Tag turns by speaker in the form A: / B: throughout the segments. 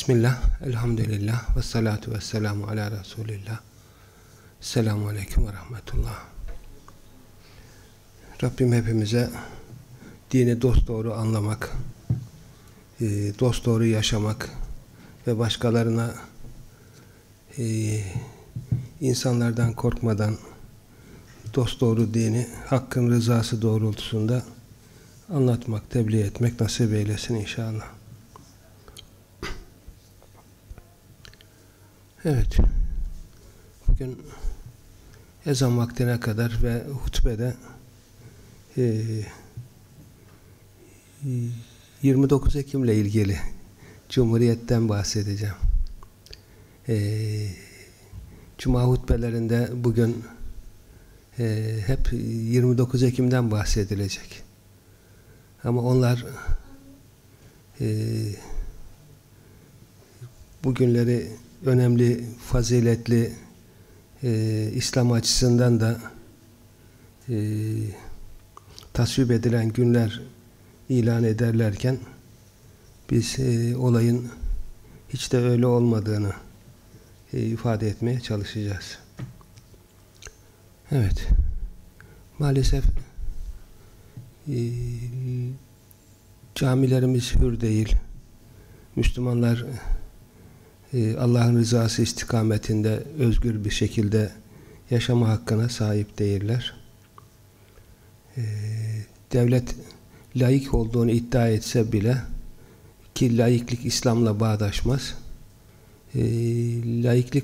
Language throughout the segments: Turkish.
A: Bismillah, elhamdülillah, ve salatu ve selamu ala Resulillah. Selamun Aleyküm ve Rahmetullah. Rabbim hepimize dini dosdoğru anlamak, e, dosdoğru yaşamak ve başkalarına e, insanlardan korkmadan dosdoğru dini hakkın rızası doğrultusunda anlatmak, tebliğ etmek nasip eylesin inşallah. Evet. Bugün ezan vaktine kadar ve hutbede e, 29 Ekim ile ilgili Cumhuriyet'ten bahsedeceğim. E, Cuma hutbelerinde bugün e, hep 29 Ekim'den bahsedilecek. Ama onlar e, bugünleri önemli, faziletli e, İslam açısından da e, tasvip edilen günler ilan ederlerken biz e, olayın hiç de öyle olmadığını e, ifade etmeye çalışacağız. Evet. Maalesef e, camilerimiz hür değil. Müslümanlar e, Allah'ın rızası istikametinde özgür bir şekilde yaşama hakkına sahip değiller. E, devlet layık olduğunu iddia etse bile ki laiklik İslam'la bağdaşmaz e,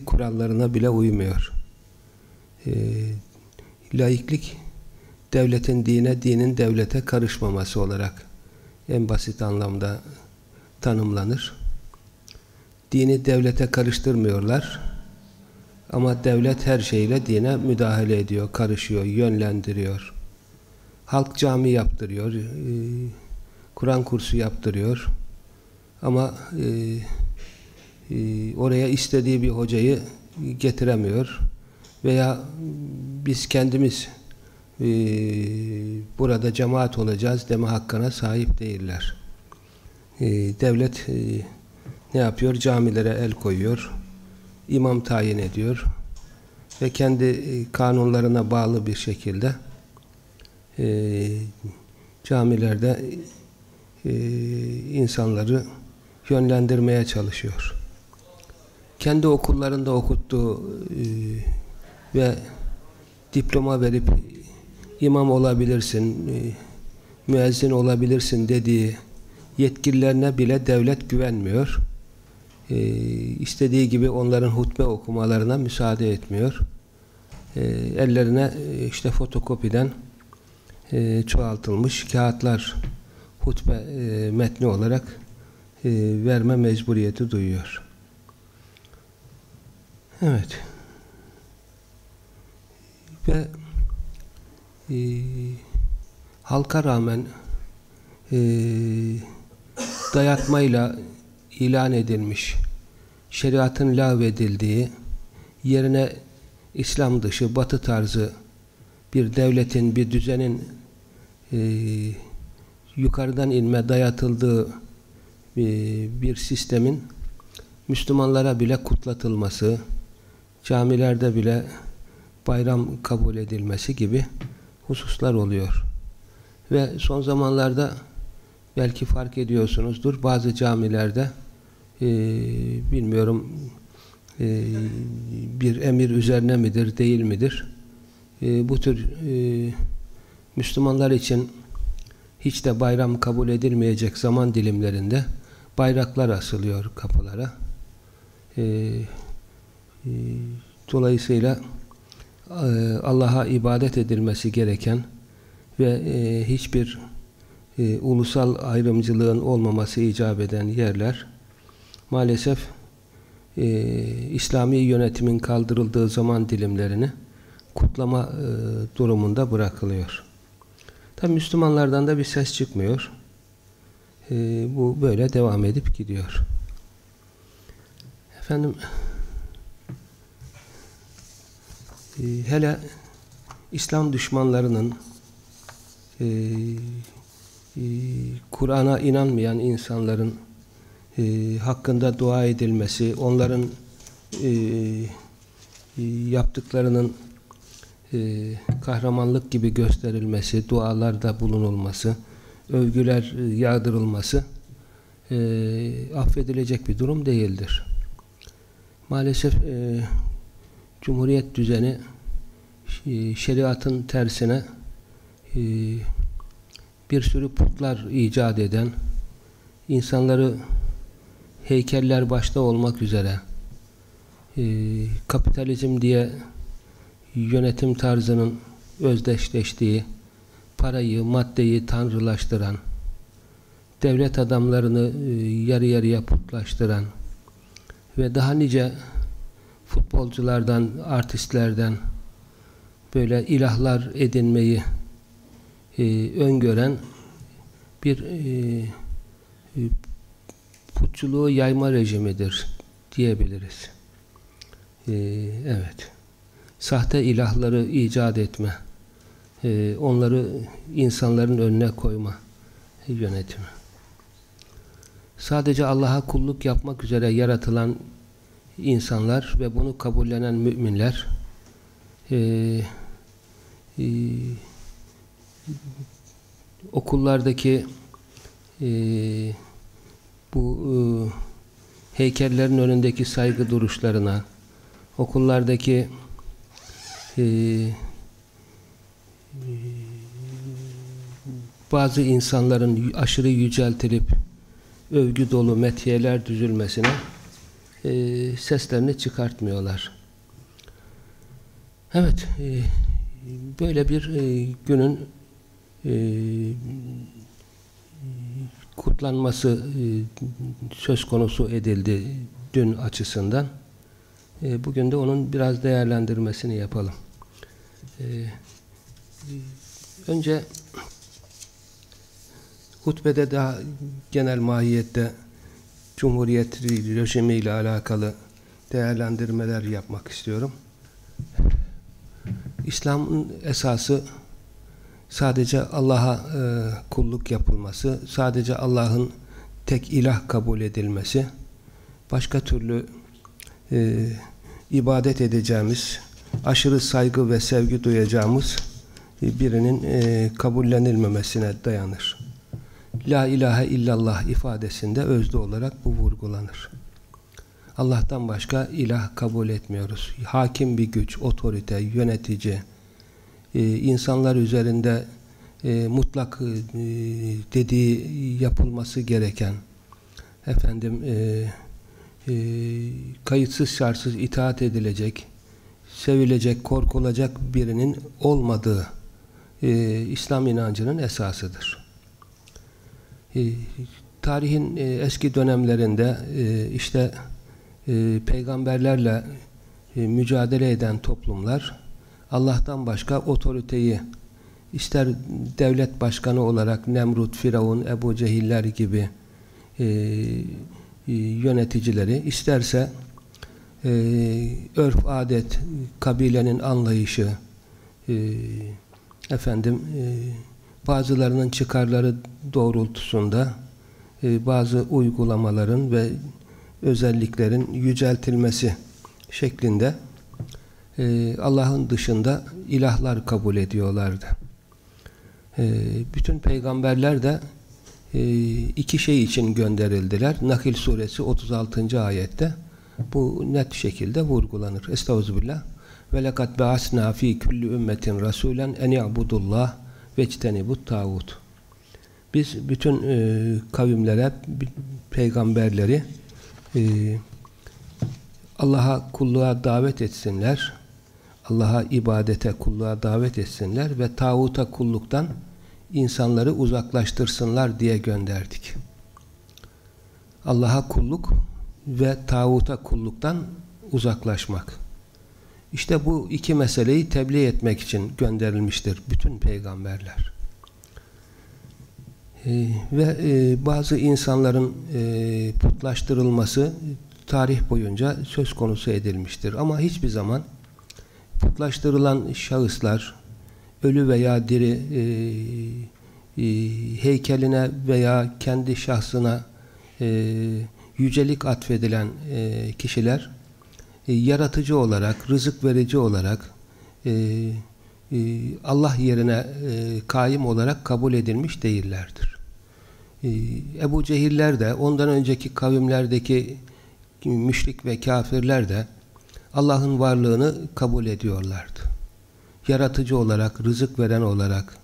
A: kurallarına bile uymuyor. E, devletin dine, dinin devlete karışmaması olarak en basit anlamda tanımlanır. Dini devlete karıştırmıyorlar. Ama devlet her şeyle dine müdahale ediyor, karışıyor, yönlendiriyor. Halk cami yaptırıyor, e, Kur'an kursu yaptırıyor. Ama e, e, oraya istediği bir hocayı getiremiyor. Veya biz kendimiz burada cemaat olacağız deme hakkına sahip değiller. devlet ne yapıyor? Camilere el koyuyor. imam tayin ediyor. Ve kendi e, kanunlarına bağlı bir şekilde e, camilerde e, insanları yönlendirmeye çalışıyor. Kendi okullarında okuttuğu e, ve diploma verip imam olabilirsin, e, müezzin olabilirsin dediği yetkililerine bile devlet güvenmiyor e, istediği gibi onların hutbe okumalarına müsaade etmiyor. E, ellerine işte fotokopiden e, çoğaltılmış kağıtlar hutbe e, metni olarak e, verme mecburiyeti duyuyor. Evet. Ve e, halka rağmen e, dayatmayla ilan edilmiş, şeriatın lağvedildiği, yerine İslam dışı, batı tarzı bir devletin, bir düzenin e, yukarıdan inme dayatıldığı e, bir sistemin Müslümanlara bile kutlatılması, camilerde bile bayram kabul edilmesi gibi hususlar oluyor. Ve son zamanlarda belki fark ediyorsunuzdur bazı camilerde e, bilmiyorum e, bir emir üzerine midir, değil midir? E, bu tür Müslümanlar için hiç de bayram kabul edilmeyecek zaman dilimlerinde bayraklar asılıyor kapılara. Dolayısıyla Allah'a ibadet edilmesi gereken ve hiçbir ulusal ayrımcılığın olmaması icap eden yerler maalesef e, İslami yönetimin kaldırıldığı zaman dilimlerini kutlama e, durumunda bırakılıyor. Tabi Müslümanlardan da bir ses çıkmıyor. E, bu böyle devam edip gidiyor. Efendim e, hele İslam düşmanlarının e, e Kur'an'a inanmayan insanların e, hakkında dua edilmesi, onların e, yaptıklarının e, kahramanlık gibi gösterilmesi, dualarda bulunulması, övgüler e, yağdırılması e, affedilecek bir durum değildir. Maalesef e, Cumhuriyet düzeni e, şeriatın tersine e, bir sürü putlar icat eden, insanları heykeller başta olmak üzere e, kapitalizm diye yönetim tarzının özdeşleştiği, parayı, maddeyi tanrılaştıran, devlet adamlarını e, yarı yarıya putlaştıran ve daha nice futbolculardan, artistlerden böyle ilahlar edinmeyi e, öngören bir e, e, putçuluğu yayma rejimidir diyebiliriz. E, evet. Sahte ilahları icat etme, e, onları insanların önüne koyma yönetimi. Sadece Allah'a kulluk yapmak üzere yaratılan insanlar ve bunu kabullenen müminler e, e, okullardaki e, bu e, heykellerin önündeki saygı duruşlarına okullardaki e, bazı insanların aşırı yüceltilip övgü dolu metiyeler düzülmesine e, seslerini çıkartmıyorlar. Evet, e, böyle bir e, günün e, kutlanması e, söz konusu edildi dün açısından. E, bugün de onun biraz değerlendirmesini yapalım. E, önce hutbede daha genel mahiyette Cumhuriyet rejimi ile alakalı değerlendirmeler yapmak istiyorum. İslam'ın esası sadece Allah'a e, kulluk yapılması, sadece Allah'ın tek ilah kabul edilmesi, başka türlü e, ibadet edeceğimiz, aşırı saygı ve sevgi duyacağımız birinin e, kabullenilmemesine dayanır. La ilahe illallah ifadesinde özde olarak bu vurgulanır. Allah'tan başka ilah kabul etmiyoruz. Hakim bir güç, otorite, yönetici, e, insanlar üzerinde e, mutlak e, dediği yapılması gereken efendim e, kayıtsız şartsız itaat edilecek, sevilecek, korkulacak birinin olmadığı İslam inancının esasıdır. Tarihin eski dönemlerinde işte peygamberlerle mücadele eden toplumlar Allah'tan başka otoriteyi ister devlet başkanı olarak Nemrut, Firavun, Ebu Cehiller gibi e, e, yöneticileri isterse e, örf, adet, kabilenin anlayışı e, efendim e, bazılarının çıkarları doğrultusunda e, bazı uygulamaların ve özelliklerin yüceltilmesi şeklinde e, Allah'ın dışında ilahlar kabul ediyorlardı. E, bütün peygamberler de e, iki şey için gönderildiler. Nakil suresi 36. ayette bu net şekilde vurgulanır. Estağfirullah. Ve lekad ba'asna fi kulli ümmetin rasulen en ya'budullah vectenibut tağut. Biz bütün e, kavimlere, peygamberleri e, Allah'a kulluğa davet etsinler. Allah'a ibadete, kulluğa davet etsinler ve tağuta kulluktan insanları uzaklaştırsınlar diye gönderdik. Allah'a kulluk ve tağuta kulluktan uzaklaşmak. İşte bu iki meseleyi tebliğ etmek için gönderilmiştir bütün peygamberler. Ee, ve e, bazı insanların e, putlaştırılması tarih boyunca söz konusu edilmiştir. Ama hiçbir zaman putlaştırılan şahıslar ölü veya diri e, e, heykeline veya kendi şahsına e, yücelik atfedilen e, kişiler e, yaratıcı olarak, rızık verici olarak e, e, Allah yerine e, kaim olarak kabul edilmiş değillerdir. E, Ebu Cehiller de ondan önceki kavimlerdeki müşrik ve kafirler de Allah'ın varlığını kabul ediyorlardı. Yaratıcı olarak, rızık veren olarak,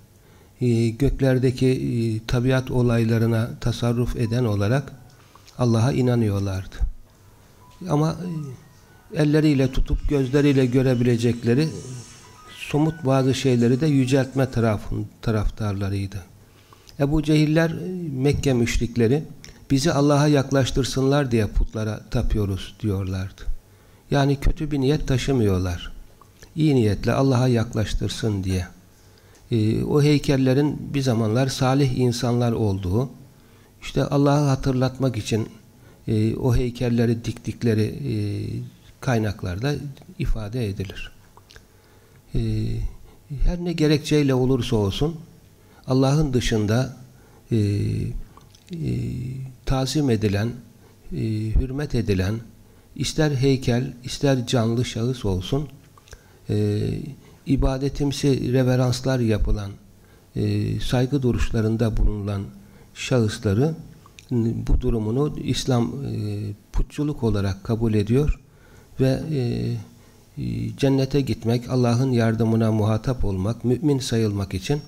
A: e, göklerdeki e, tabiat olaylarına tasarruf eden olarak Allah'a inanıyorlardı. Ama e, elleriyle tutup gözleriyle görebilecekleri somut bazı şeyleri de yüceltme tarafın, taraftarlarıydı. Ebu Cehiller Mekke müşrikleri bizi Allah'a yaklaştırsınlar diye putlara tapıyoruz diyorlardı. Yani kötü bir niyet taşımıyorlar. İyi niyetle Allah'a yaklaştırsın diye. Ee, o heykellerin bir zamanlar salih insanlar olduğu, işte Allah'ı hatırlatmak için e, o heykelleri diktikleri e, kaynaklarda ifade edilir. E, her ne gerekçeyle olursa olsun Allah'ın dışında e, e, tazim edilen, e, hürmet edilen, ister heykel, ister canlı şahıs olsun, e, ibadetimsi reveranslar yapılan, e, saygı duruşlarında bulunan şahısları bu durumunu İslam e, putçuluk olarak kabul ediyor ve e, e, cennete gitmek, Allah'ın yardımına muhatap olmak, mümin sayılmak için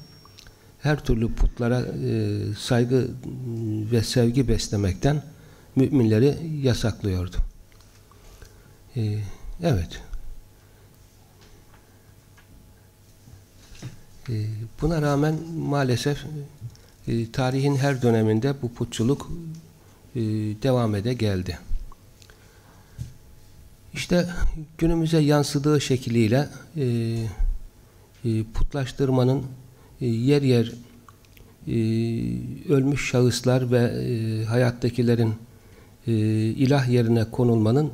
A: her türlü putlara e, saygı ve sevgi beslemekten müminleri yasaklıyordu. E, evet. E, buna rağmen maalesef e, tarihin her döneminde bu putçuluk e, devam ede geldi. İşte günümüze yansıdığı şekliyle e, e, putlaştırmanın e, yer yer e, ölmüş şahıslar ve e, hayattakilerin e, ilah yerine konulmanın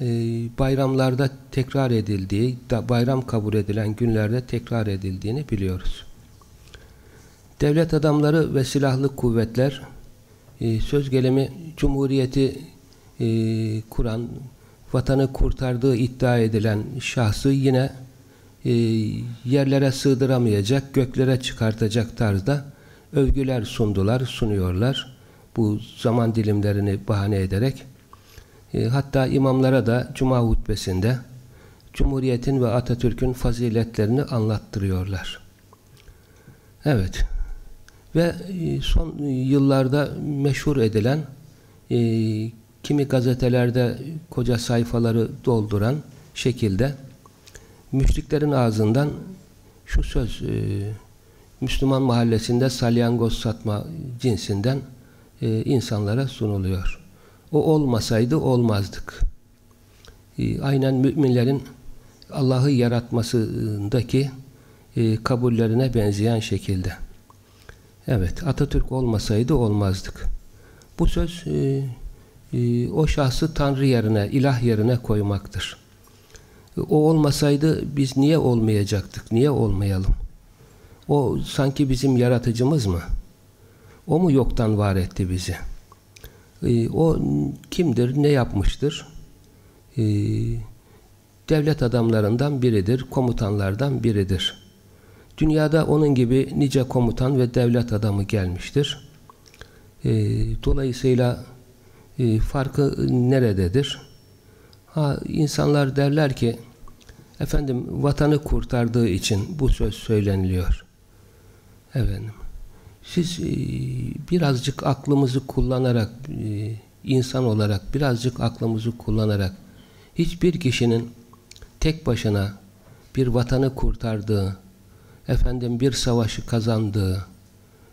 A: e, bayramlarda tekrar edildiği, bayram kabul edilen günlerde tekrar edildiğini biliyoruz. Devlet adamları ve silahlı kuvvetler e, söz gelimi Cumhuriyeti e, kuran, vatanı kurtardığı iddia edilen şahsı yine e, yerlere sığdıramayacak, göklere çıkartacak tarzda övgüler sundular, sunuyorlar. Bu zaman dilimlerini bahane ederek e, hatta imamlara da Cuma hutbesinde Cumhuriyet'in ve Atatürk'ün faziletlerini anlattırıyorlar. Evet. Ve e, son yıllarda meşhur edilen e, kimi gazetelerde koca sayfaları dolduran şekilde müşriklerin ağzından şu söz e, Müslüman mahallesinde salyangoz satma cinsinden e, insanlara sunuluyor. O olmasaydı olmazdık. E, aynen müminlerin Allah'ı yaratmasındaki e, kabullerine benzeyen şekilde. Evet, Atatürk olmasaydı olmazdık. Bu söz e, e, o şahsı Tanrı yerine, ilah yerine koymaktır. O olmasaydı biz niye olmayacaktık? Niye olmayalım? O sanki bizim yaratıcımız mı? O mu yoktan var etti bizi? Ee, o kimdir? Ne yapmıştır? Ee, devlet adamlarından biridir. Komutanlardan biridir. Dünyada onun gibi nice komutan ve devlet adamı gelmiştir. Ee, dolayısıyla e, farkı nerededir? Ha, insanlar derler ki efendim vatanı kurtardığı için bu söz söyleniliyor. Efendim siz e, birazcık aklımızı kullanarak e, insan olarak birazcık aklımızı kullanarak hiçbir kişinin tek başına bir vatanı kurtardığı efendim bir savaşı kazandığı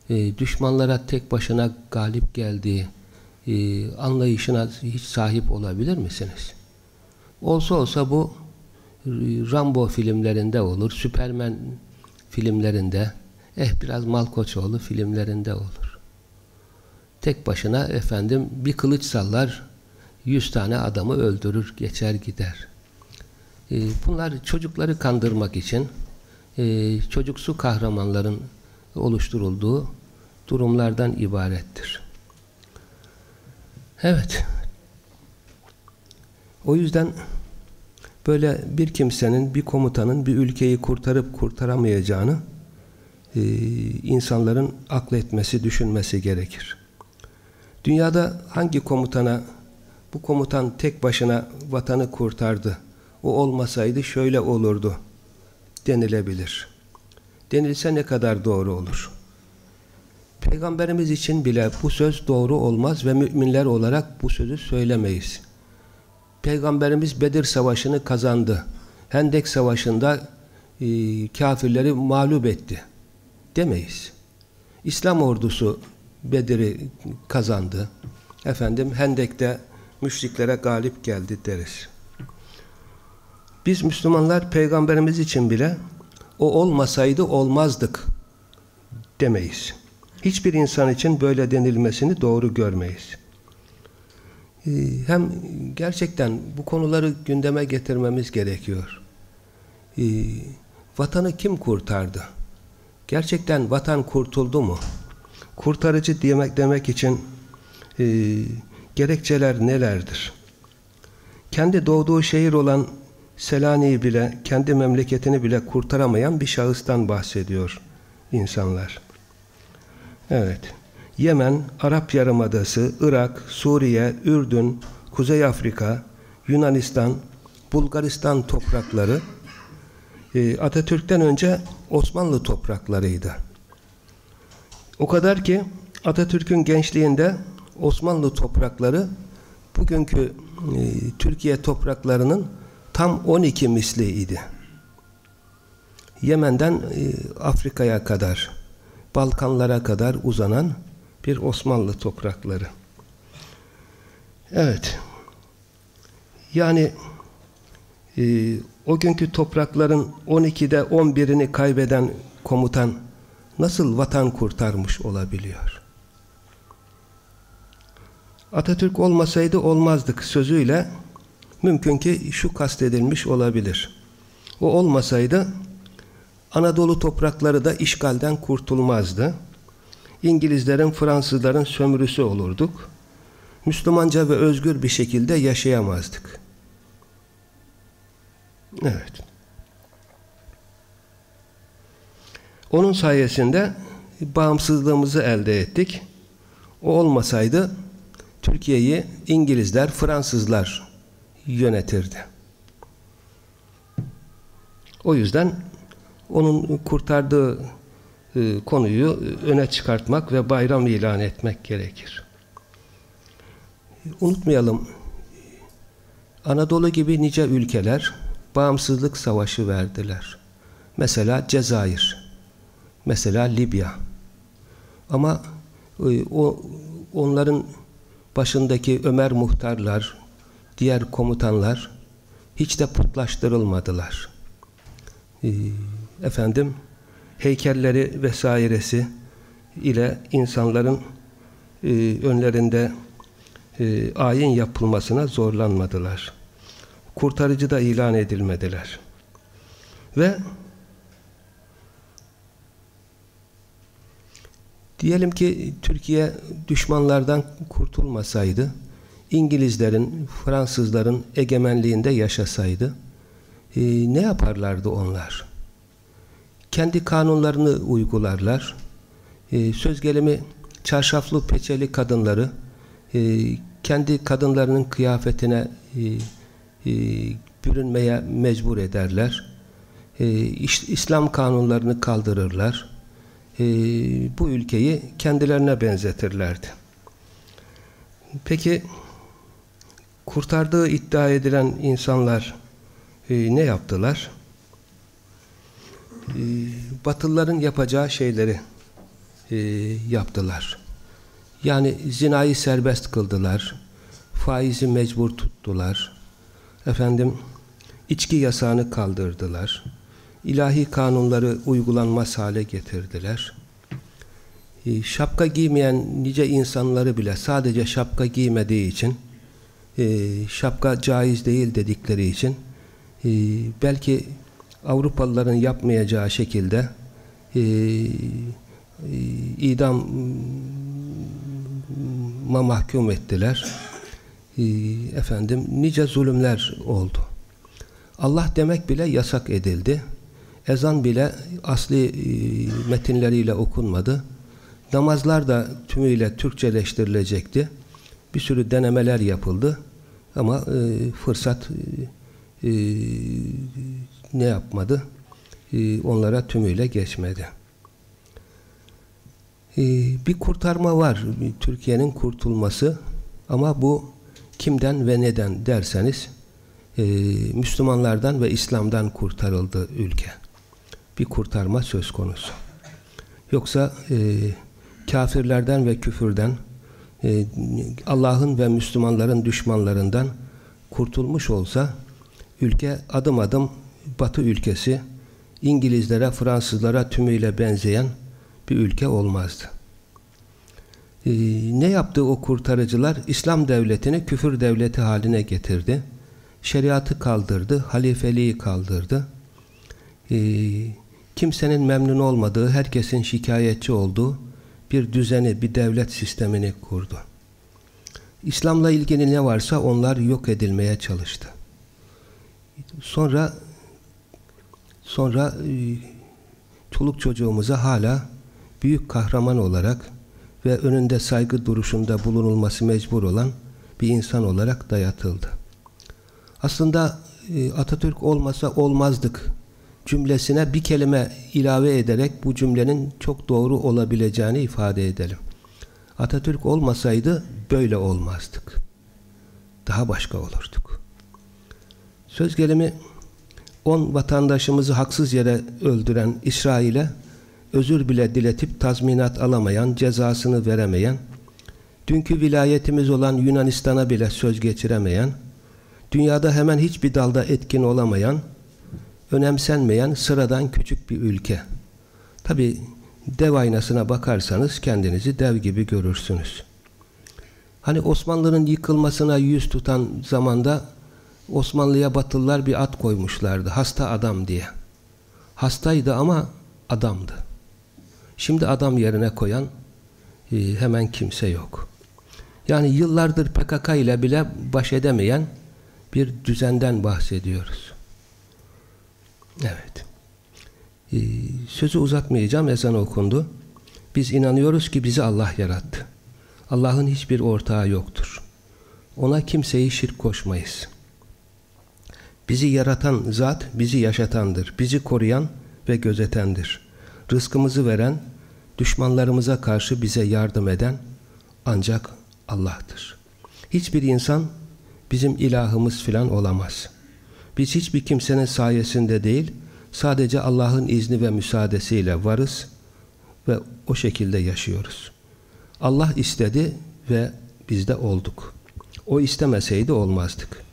A: e, düşmanlara tek başına galip geldiği anlayışına hiç sahip olabilir misiniz? Olsa olsa bu Rambo filmlerinde olur, Süpermen filmlerinde, eh biraz Malkoçoğlu filmlerinde olur. Tek başına efendim bir kılıç sallar, yüz tane adamı öldürür, geçer gider. E, bunlar çocukları kandırmak için e, çocuksu kahramanların oluşturulduğu durumlardan ibarettir. Evet, O yüzden böyle bir kimsenin, bir komutanın bir ülkeyi kurtarıp kurtaramayacağını insanların akletmesi, düşünmesi gerekir. Dünyada hangi komutana bu komutan tek başına vatanı kurtardı, o olmasaydı şöyle olurdu denilebilir. Denilse ne kadar doğru olur. Peygamberimiz için bile bu söz doğru olmaz ve müminler olarak bu sözü söylemeyiz. Peygamberimiz Bedir Savaşı'nı kazandı. Hendek Savaşı'nda e, kafirleri mağlup etti. Demeyiz. İslam ordusu Bedir'i kazandı. Efendim Hendek'te müşriklere galip geldi deriz. Biz Müslümanlar Peygamberimiz için bile o olmasaydı olmazdık demeyiz. Hiçbir insan için böyle denilmesini doğru görmeyiz. Ee, hem gerçekten bu konuları gündeme getirmemiz gerekiyor. Ee, vatanı kim kurtardı? Gerçekten vatan kurtuldu mu? Kurtarıcı demek demek için e, gerekçeler nelerdir? Kendi doğduğu şehir olan Selanik'i bile, kendi memleketini bile kurtaramayan bir şahıstan bahsediyor insanlar. Evet. Yemen, Arap Yarımadası, Irak, Suriye, Ürdün, Kuzey Afrika, Yunanistan, Bulgaristan toprakları e, Atatürk'ten önce Osmanlı topraklarıydı. O kadar ki Atatürk'ün gençliğinde Osmanlı toprakları bugünkü e, Türkiye topraklarının tam 12 misliydi. Yemen'den e, Afrika'ya kadar, Balkanlara kadar uzanan bir Osmanlı toprakları. Evet. Yani e, o günkü toprakların 12'de 11'ini kaybeden komutan nasıl vatan kurtarmış olabiliyor? Atatürk olmasaydı olmazdık sözüyle mümkün ki şu kastedilmiş olabilir. O olmasaydı Anadolu toprakları da işgalden kurtulmazdı. İngilizlerin, Fransızların sömürüsü olurduk. Müslümanca ve özgür bir şekilde yaşayamazdık. Evet. Onun sayesinde bağımsızlığımızı elde ettik. O olmasaydı Türkiye'yi İngilizler, Fransızlar yönetirdi. O yüzden onun kurtardığı e, konuyu öne çıkartmak ve bayram ilan etmek gerekir. Unutmayalım, Anadolu gibi nice ülkeler bağımsızlık savaşı verdiler. Mesela Cezayir, mesela Libya. Ama e, o onların başındaki Ömer muhtarlar, diğer komutanlar hiç de putlaştırılmadılar. Ee, efendim heykelleri vesairesi ile insanların e, önlerinde e, ayin yapılmasına zorlanmadılar. Kurtarıcı da ilan edilmediler. Ve diyelim ki Türkiye düşmanlardan kurtulmasaydı, İngilizlerin, Fransızların egemenliğinde yaşasaydı, e, ne yaparlardı onlar? Kendi kanunlarını uygularlar. E, söz gelimi çarşaflı peçeli kadınları e, kendi kadınlarının kıyafetine e, e, bürünmeye mecbur ederler. E, İslam kanunlarını kaldırırlar. E, bu ülkeyi kendilerine benzetirlerdi. Peki kurtardığı iddia edilen insanlar e, ne yaptılar? E, Batılıların yapacağı şeyleri yaptılar. Yani zinayı serbest kıldılar. Faizi mecbur tuttular. Efendim içki yasağını kaldırdılar. İlahi kanunları uygulanmaz hale getirdiler. E, şapka giymeyen nice insanları bile sadece şapka giymediği için e, şapka caiz değil dedikleri için e, belki Avrupalıların yapmayacağı şekilde e, idama mahkum ettiler. E, efendim nice zulümler oldu. Allah demek bile yasak edildi. Ezan bile asli e, metinleriyle okunmadı. Namazlar da tümüyle Türkçeleştirilecekti. Bir sürü denemeler yapıldı. Ama e, fırsat e, ne yapmadı? Onlara tümüyle geçmedi. Bir kurtarma var. Türkiye'nin kurtulması. Ama bu kimden ve neden derseniz e, Müslümanlardan ve İslam'dan kurtarıldı ülke. Bir kurtarma söz konusu. Yoksa e, kafirlerden ve küfürden e, Allah'ın ve Müslümanların düşmanlarından kurtulmuş olsa ülke adım adım Batı ülkesi İngilizlere, Fransızlara tümüyle benzeyen bir ülke olmazdı. Ee, ne yaptı o kurtarıcılar? İslam devletini küfür devleti haline getirdi. Şeriatı kaldırdı, halifeliği kaldırdı. Ee, kimsenin memnun olmadığı, herkesin şikayetçi olduğu bir düzeni, bir devlet sistemini kurdu. İslam'la ilgili ne varsa onlar yok edilmeye çalıştı. Sonra sonra e, çoluk çocuğumuza hala büyük kahraman olarak ve önünde saygı duruşunda bulunulması mecbur olan bir insan olarak dayatıldı. Aslında e, Atatürk olmasa olmazdık cümlesine bir kelime ilave ederek bu cümlenin çok doğru olabileceğini ifade edelim. Atatürk olmasaydı böyle olmazdık. Daha başka olurduk. Söz gelimi 10 vatandaşımızı haksız yere öldüren İsrail'e özür bile diletip tazminat alamayan, cezasını veremeyen, dünkü vilayetimiz olan Yunanistan'a bile söz geçiremeyen, dünyada hemen hiçbir dalda etkin olamayan, önemsenmeyen sıradan küçük bir ülke. Tabi dev aynasına bakarsanız kendinizi dev gibi görürsünüz. Hani Osmanlı'nın yıkılmasına yüz tutan zamanda Osmanlı'ya Batılılar bir at koymuşlardı. Hasta adam diye. Hastaydı ama adamdı. Şimdi adam yerine koyan e, hemen kimse yok. Yani yıllardır PKK ile bile baş edemeyen bir düzenden bahsediyoruz. Evet. Ee, sözü uzatmayacağım. Ezan okundu. Biz inanıyoruz ki bizi Allah yarattı. Allah'ın hiçbir ortağı yoktur. Ona kimseyi şirk koşmayız. Bizi yaratan zat bizi yaşatandır. Bizi koruyan ve gözetendir. Rızkımızı veren, düşmanlarımıza karşı bize yardım eden ancak Allah'tır. Hiçbir insan bizim ilahımız filan olamaz. Biz hiçbir kimsenin sayesinde değil, sadece Allah'ın izni ve müsaadesiyle varız ve o şekilde yaşıyoruz. Allah istedi ve biz de olduk. O istemeseydi olmazdık.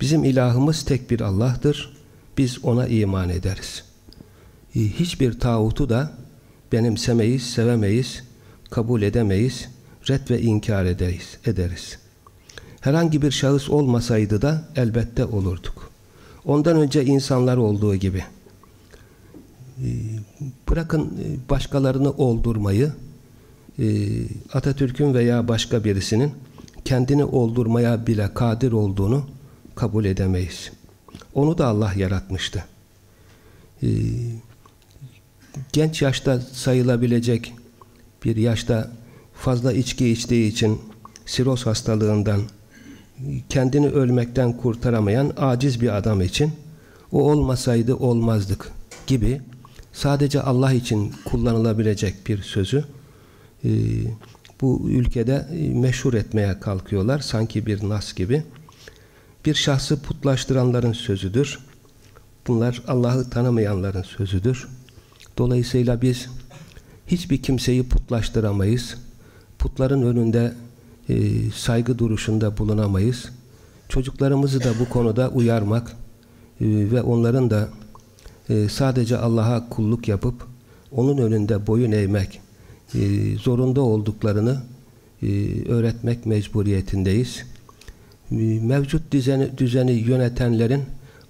A: Bizim ilahımız tek bir Allah'tır. Biz ona iman ederiz. Ee, hiçbir tağutu da benimsemeyiz, sevemeyiz, kabul edemeyiz, red ve inkar ederiz. ederiz. Herhangi bir şahıs olmasaydı da elbette olurduk. Ondan önce insanlar olduğu gibi. Ee, bırakın e, başkalarını oldurmayı, e, Atatürk'ün veya başka birisinin kendini oldurmaya bile kadir olduğunu kabul edemeyiz. Onu da Allah yaratmıştı. Genç yaşta sayılabilecek bir yaşta fazla içki içtiği için siroz hastalığından kendini ölmekten kurtaramayan aciz bir adam için o olmasaydı olmazdık gibi sadece Allah için kullanılabilecek bir sözü e, bu ülkede e, meşhur etmeye kalkıyorlar sanki bir nas gibi. Bir şahsı putlaştıranların sözüdür. Bunlar Allah'ı tanımayanların sözüdür dolayısıyla biz hiçbir kimseyi putlaştıramayız putların önünde e, saygı duruşunda bulunamayız. Çocuklarımızı da bu konuda uyarmak e, ve onların da e, sadece Allah'a kulluk yapıp onun önünde boyun eğmek e, zorunda olduklarını e, öğretmek mecburiyetindeyiz. E, mevcut düzeni, düzeni yönetenlerin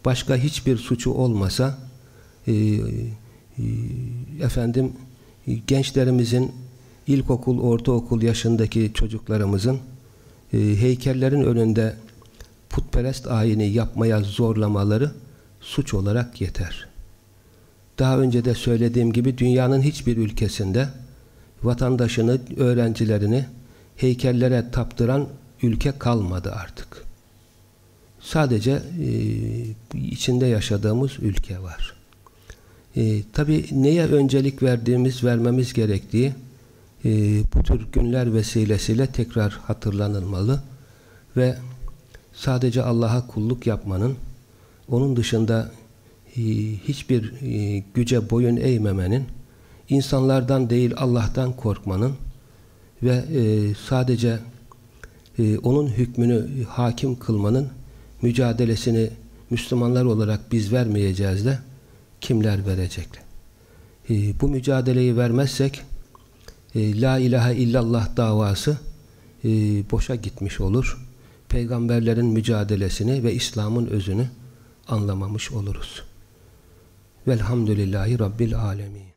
A: başka hiçbir suçu olmasa e, efendim gençlerimizin ilkokul, ortaokul yaşındaki çocuklarımızın e, heykellerin önünde putperest ayini yapmaya zorlamaları suç olarak yeter. Daha önce de söylediğim gibi dünyanın hiçbir ülkesinde vatandaşını, öğrencilerini heykellere taptıran ülke kalmadı artık. Sadece e, içinde yaşadığımız ülke var. E, Tabi neye öncelik verdiğimiz, vermemiz gerektiği e, bu tür günler vesilesiyle tekrar hatırlanılmalı ve sadece Allah'a kulluk yapmanın, onun dışında e, hiçbir e, güce boyun eğmemenin, insanlardan değil Allah'tan korkmanın ve e, sadece e, onun hükmünü hakim kılmanın mücadelesini Müslümanlar olarak biz vermeyeceğiz de kimler verecekler? E, bu mücadeleyi vermezsek e, La ilahe illallah davası e, boşa gitmiş olur. Peygamberlerin mücadelesini ve İslam'ın özünü anlamamış oluruz. Velhamdülillahi Rabbil Alemin.